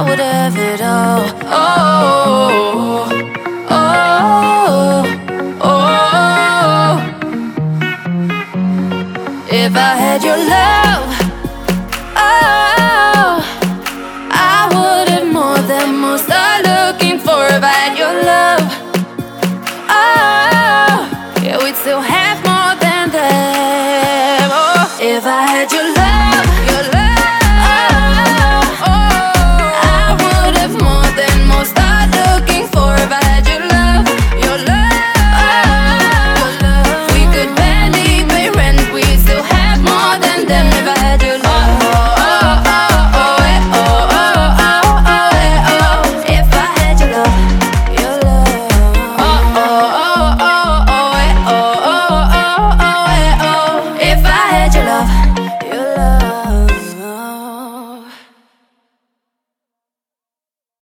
I would have it all. Oh, oh, oh, oh. If I had your love, oh, I would have more than most are looking for. If I had your love, oh, yeah, we'd still have more than them. Oh, if I had your love.